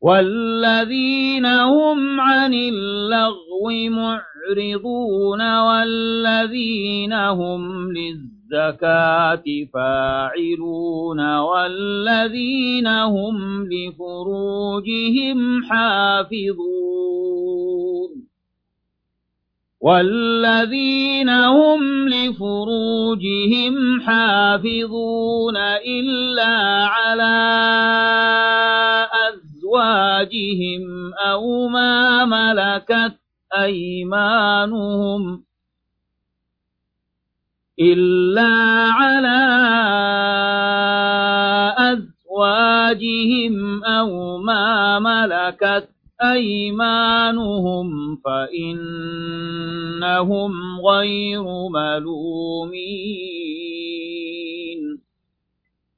والذين هم عن اللغو معرضون والذين هم للزكاة فاعلون والذين هم لفروجهم حافظون والذين هم لفروجهم حافظون إلا على أزواجهم أو ما ملكت أيمانهم إلا على أزواجهم أو ما ملكت أيمانهم فإنهم غير ملومين.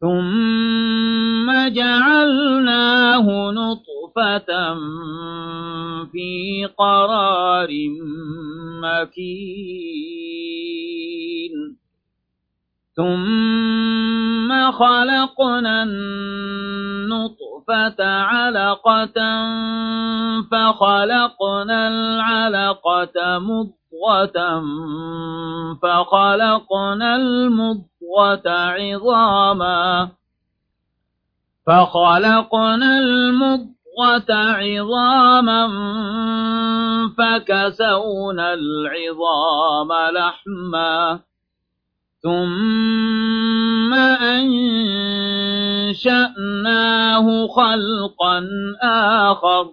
ثم جعلناه نطفة في قرار مكين ثم خلقنا النطفة علقة فخلقنا العلقة مضغة فخلقنا المضغة عظاما فخلقنا المضغة عظاما فكسونا العظام لحما ثم أنشأناه خلقا آخر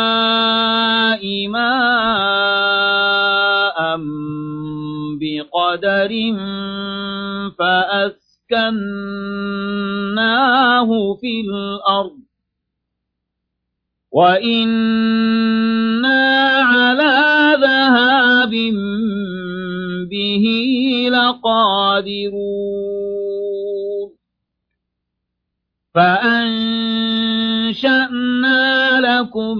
بقدر فأسكناه في الأرض وإنا على ذهاب به لقادرون فأنشأنا لكم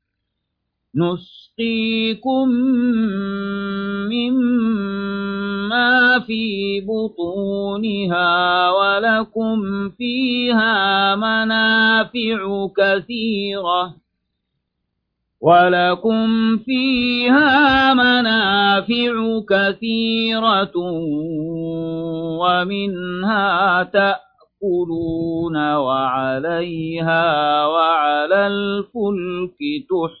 نسقيكم مما في بطونها ولكم فيها منافع كثيرة ولكم فيها منافع كثيرة ومنها تأكلون وعليها وعلى الفلك تحملون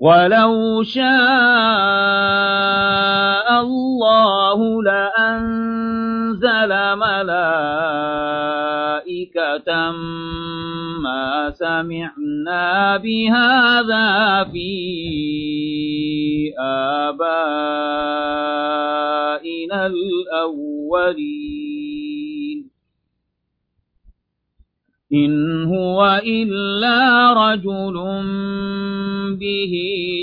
ولو شاء الله لأنزل ملائكة ما سمعنا بهذا في آبائنا الأولين. إن هو إلا رجل به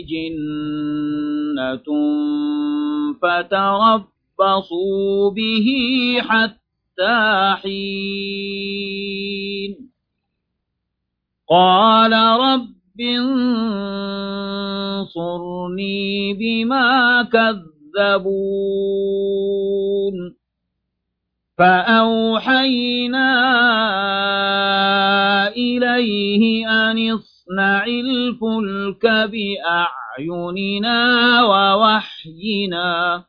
جنة فتربصوا به حتى حين قال رب انصرني بما كذبون فأوحينا إليه أن اصنع الفلك بأعيننا ووحينا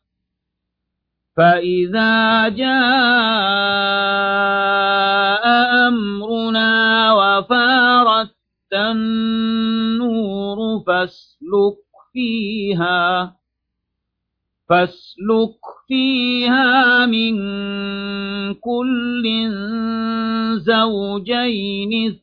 فإذا جاء أمرنا وفارت النور فاسلك فيها فاسلك فيها من كل زوجين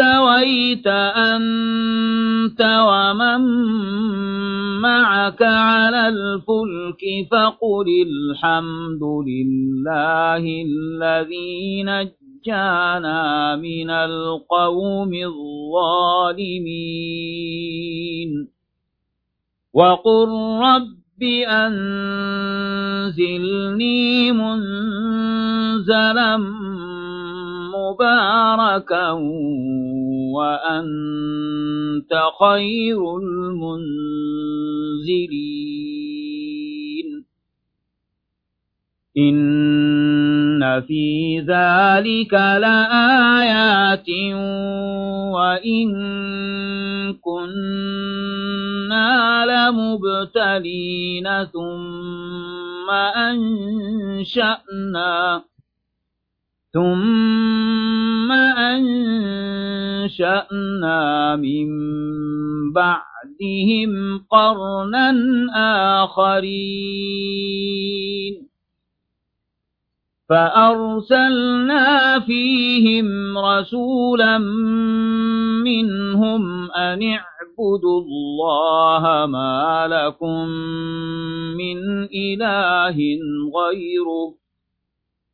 استويت أنت ومن معك على الفلك فقل الحمد لله الذي نجانا من القوم الظالمين. وقل رب أنزلني منزلا مباركا وأنت خير المنزلين. إن في ذلك لآيات وإن كنا لمبتلين ثم أنشأنا ثم أنشأنا من بعدهم قرنا آخرين فأرسلنا فيهم رسولا منهم أن اعبدوا الله ما لكم من إله غيره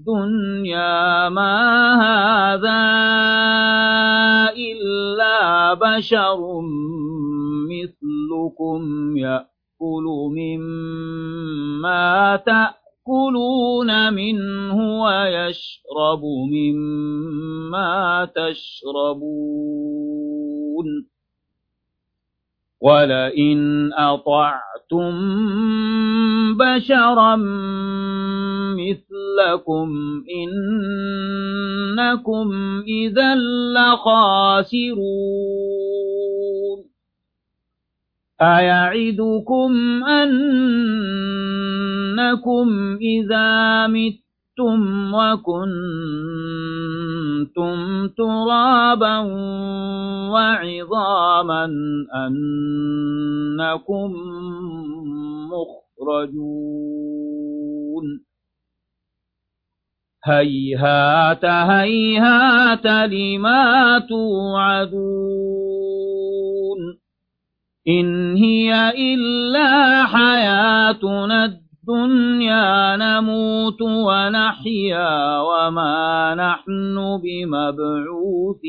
الدنيا ما هذا إلا بشر مثلكم يأكل مما تأكلون منه ويشرب مما تشربون ولئن أطعتم بشرا مثلكم إنكم إذا لخاسرون أيعدكم أنكم إذا مت متم وكنتم ترابا وعظاما أنكم مخرجون هيهات هيهات لما توعدون إن هي إلا حياتنا الدنيا نموت ونحيا وما نحن بمبعوثين.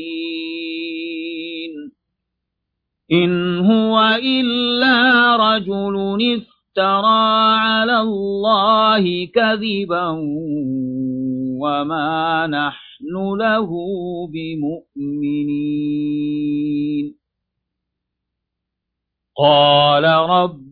إن هو إلا رجل افترى على الله كذبا وما نحن له بمؤمنين. قال رب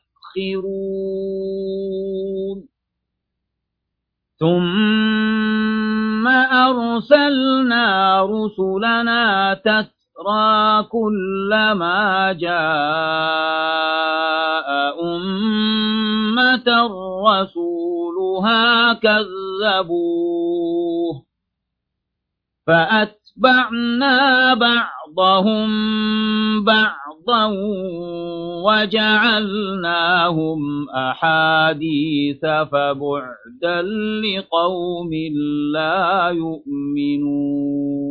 يستأخرون ثم أرسلنا رسلنا تترى كلما جاء أمة رسولها كذبوه. فأتبعنا بعضهم بعضا وجعلناهم أحاديث فبعدا لقوم لا يؤمنون.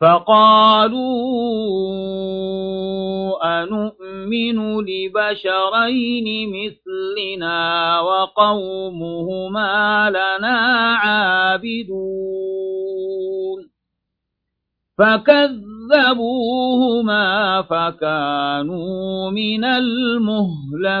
فقالوا أنؤمن لبشرين مثلنا وقومهما لنا عابدون. فكذبوهما فكانوا من المهلكين.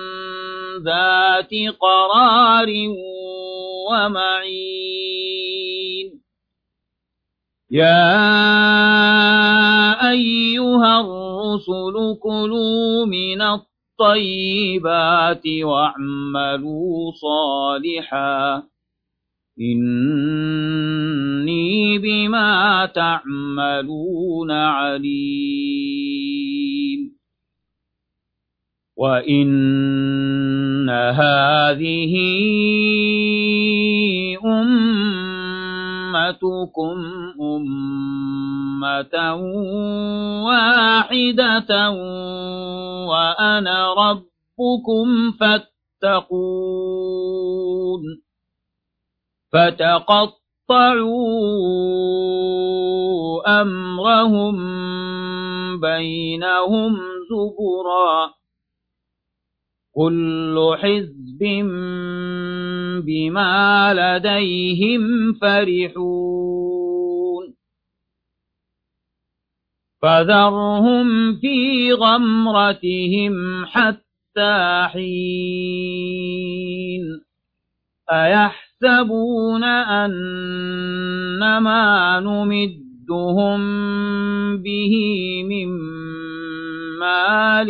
ذات قرار ومعين. يا أيها الرسل كلوا من الطيبات واعملوا صالحا. إني بما تعملون عليم. وإن هذه أمتكم أمة واحدة وأنا ربكم فاتقون فتقطعوا أمرهم بينهم زبرا كل حزب بما لديهم فرحون. فذرهم في غمرتهم حتى حين. أيحسن يحسبون أنما نمدهم به من مال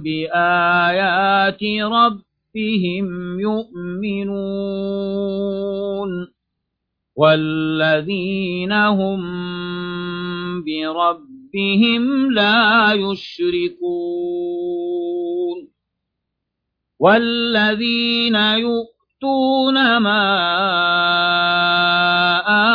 بآيات ربهم يؤمنون والذين هم بربهم لا يشركون والذين يؤتون ما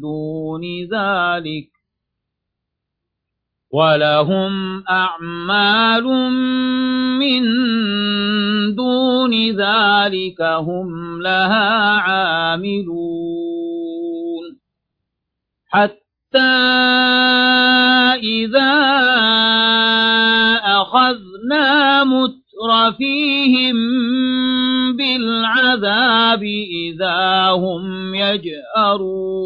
دون ذلك ولهم أعمال من دون ذلك هم لها عاملون حتى إذا أخذنا مترفيهم بالعذاب إذا هم يجأرون.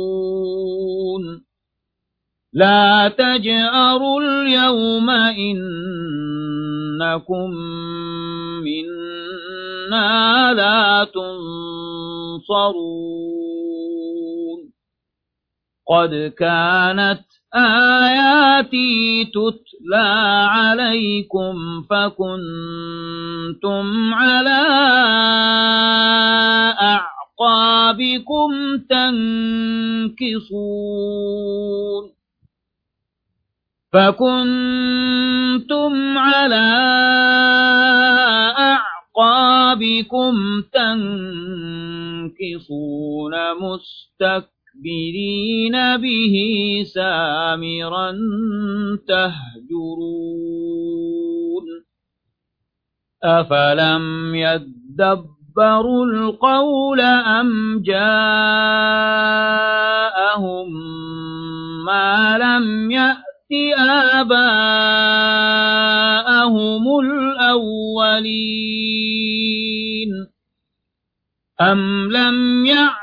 لا تجأروا اليوم إنكم منا لا تنصرون. قد كانت آياتي تتلى عليكم فكنتم على أعقابكم تنكصون فكنتم على أعقابكم تنكصون مستكبرين به سامرا تهجرون أفلم يدبروا القول أم جاءهم ما لم يأت آباءهم الأولين أم لم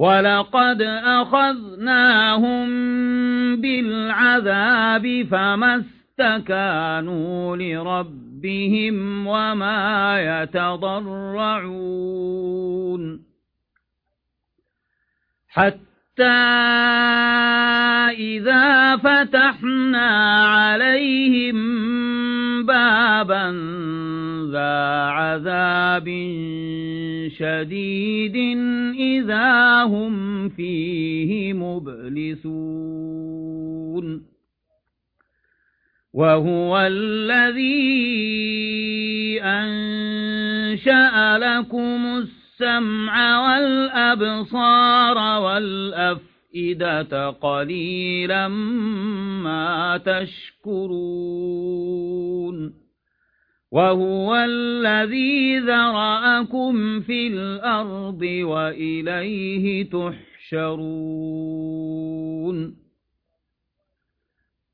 ولقد أخذناهم بالعذاب فما استكانوا لربهم وما يتضرعون حتى إذا فتحنا عليهم بابا ذا عذاب شديد إذا هم فيه مبلسون. وهو الذي أنشأ لكم السمع والأبصار والأفئدة قليلا ما تشكرون. وهو الذي ذرأكم في الأرض وإليه تحشرون.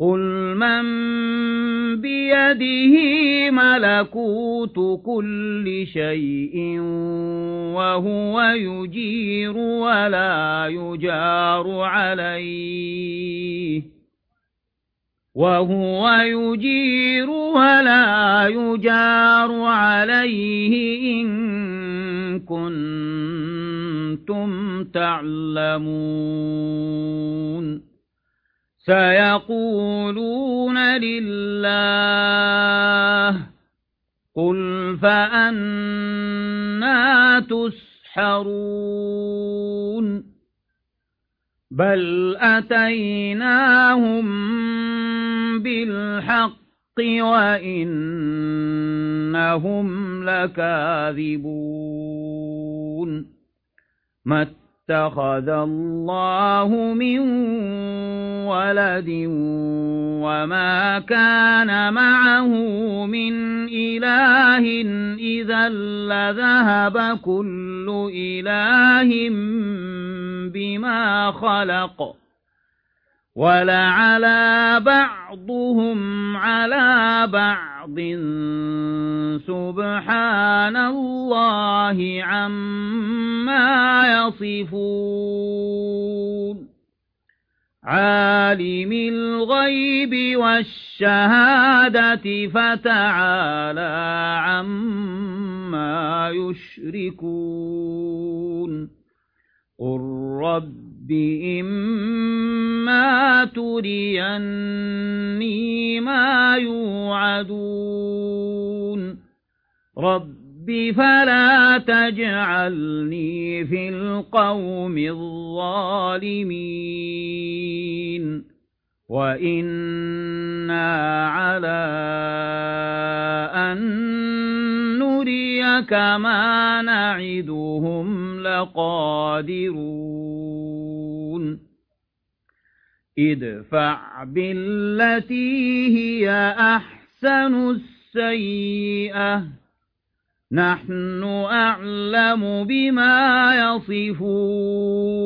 قل من بيده ملكوت كل شيء وهو يجير ولا يجار عليه وهو يجير ولا يجار عليه إن كنتم تعلمون سيقولون لله قل فأنا تسحرون بل أتيناهم بالحق وإنهم لكاذبون. اتخذ الله من ولد وما كان معه من إله إذا لذهب كل إله بما خلق. ولعلى بعضهم على بعض. سبحان الله عما يصفون. عالم الغيب والشهادة فتعالى عما يشركون. قل رب إما تريني ما يوعدون رب فلا تجعلني في القوم الظالمين وإنا على أن نريك ما نعدهم لقادرون ادفع بالتي هي أحسن السيئة نحن أعلم بما يصفون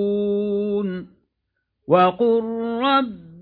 وقل رب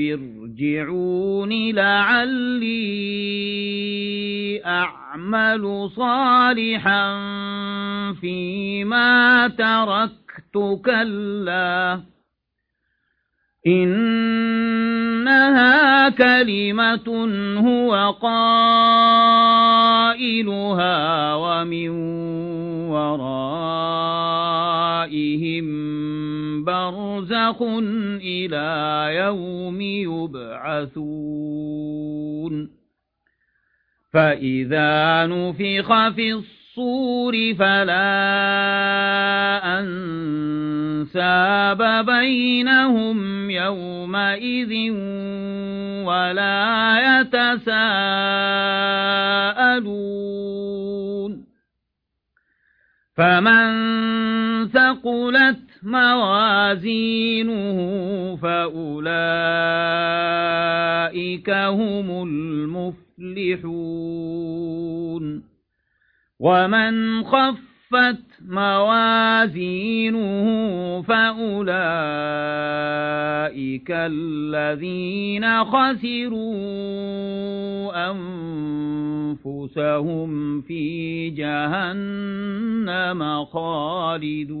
ارجعون لعلي أعمل صالحا فيما تركت كلا. إنها كلمة هو قائلها ومن ورائهم برزخ إلى يوم يبعثون. فإذا نفخ في الصور فلا أنساب بينهم يومئذ ولا يتساءلون. فمن ثقلت موازينه فأولئك هم المفلحون. ومن خفت موازينه فأولئك الذين خسروا أنفسهم في جهنم خالدون.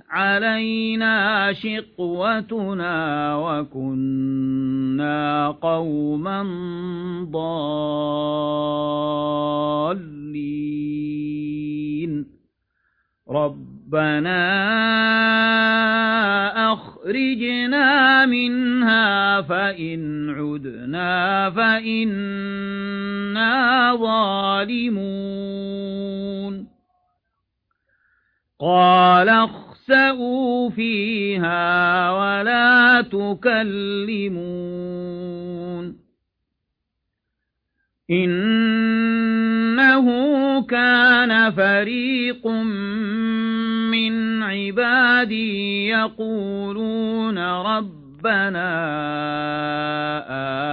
علينا شقوتنا وكنا قوما ضالين. ربنا أخرجنا منها فإن عدنا فإنا ظالمون. قال اخسأوا فيها ولا تكلمون إنه كان فريق من عبادي يقولون ربنا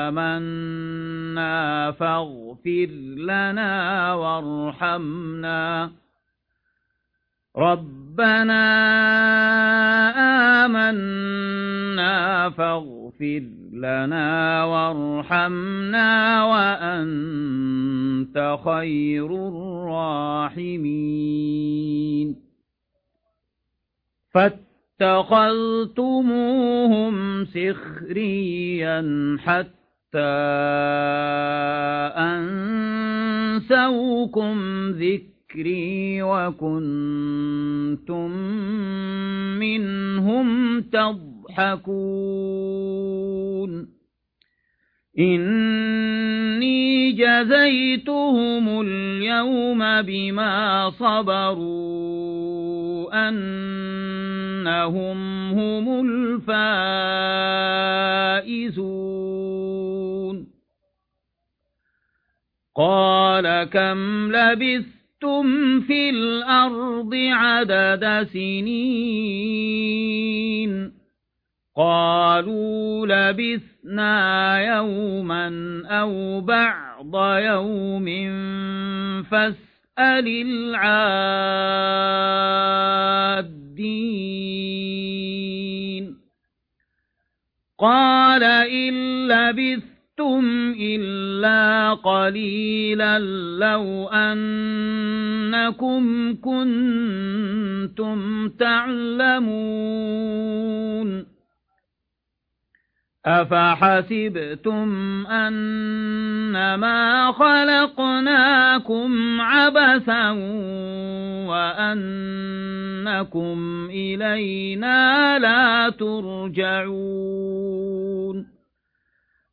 آمنا فاغفر لنا وارحمنا ربنا آمنا فاغفر لنا وارحمنا وأنت خير الراحمين فاتخذتموهم سخريا حتى أنسوكم ذكر ذكري وكنتم منهم تضحكون. إني جزيتهم اليوم بما صبروا أنهم هم الفائزون. قال كم لبثت لبثتم في الأرض عدد سنين قالوا لبثنا يوما أو بعض يوم فاسأل العادين قال إن لبثت لبثتم إلا قليلا لو أنكم كنتم تعلمون أفحسبتم أنما خلقناكم عبثا وأنكم إلينا لا ترجعون